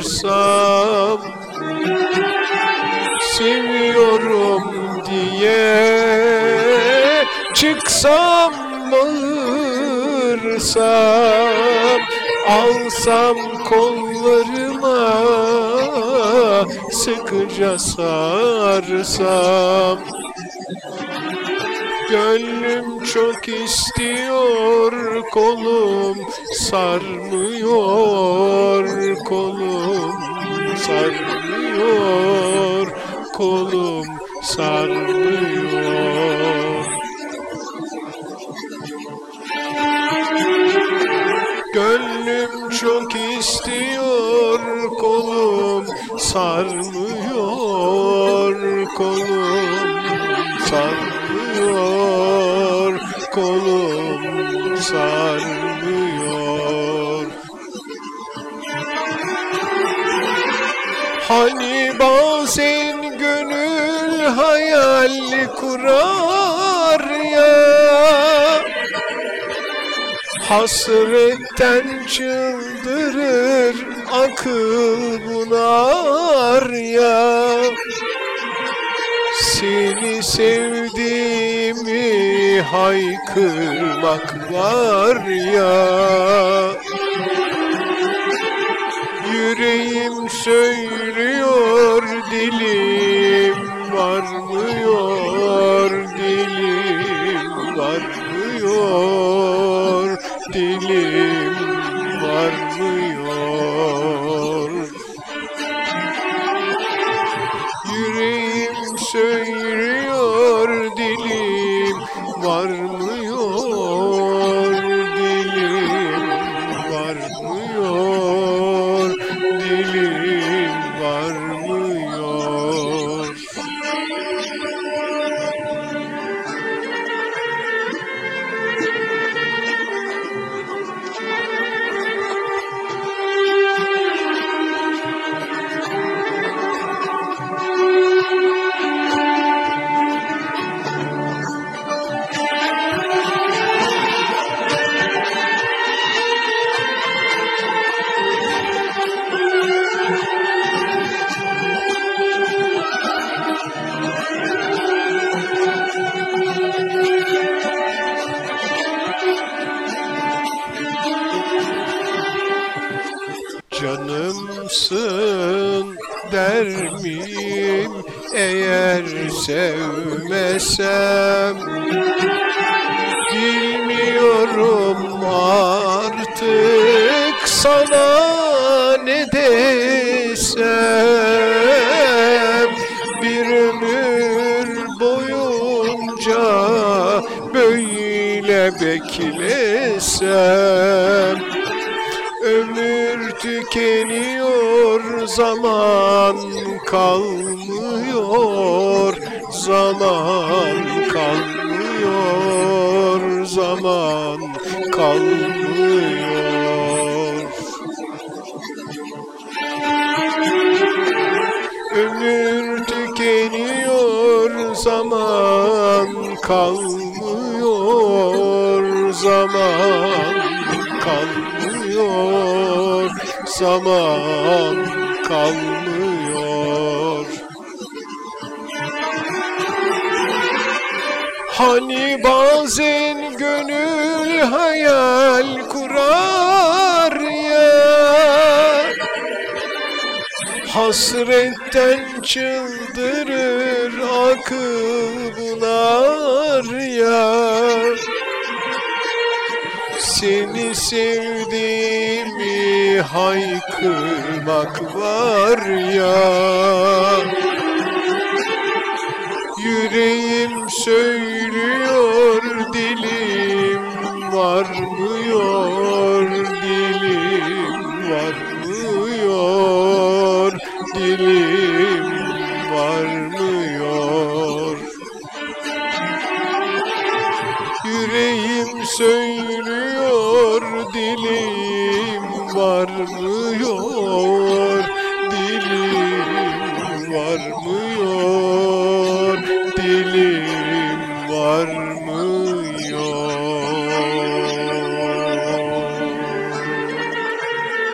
bağırsam Seviyorum diye Çıksam bağırsam Alsam kollarıma Sıkıca sarsam Gönlüm çok istiyor kolum sarmıyor kolum sarmıyor kolum sarmıyor. Gönlüm çok istiyor kolum sarmıyor kolum kolum sarmıyor Hani bazen gönül hayal kurar ya? Hasretten çıldırır akıl bunar ya? Seni sevdiğimi haykırmak var ya. Yüreğim söylüyor dilim varmıyor dilim varmıyor Canımsın der miyim? Eğer sevmesem Bilmiyorum artık sana ne desem. Bir ömür boyunca böyle beklesem. Ömür tükeniyor, zaman kalmıyor, zaman kalmıyor, zaman kalmıyor. Ömür tükeniyor, zaman kalmıyor, zaman kalmıyor. Hani bazen gönül hayal kurar ya Hasretten çıldırır akıl bunar ya Seni sevdiğimi haykırmak var ya. Yüreğim söylüyor dilim varmıyor dilim varmıyor dilim varmıyor. Yüreğim söylüyor dilim varmıyor dilim varmıyor dilim var.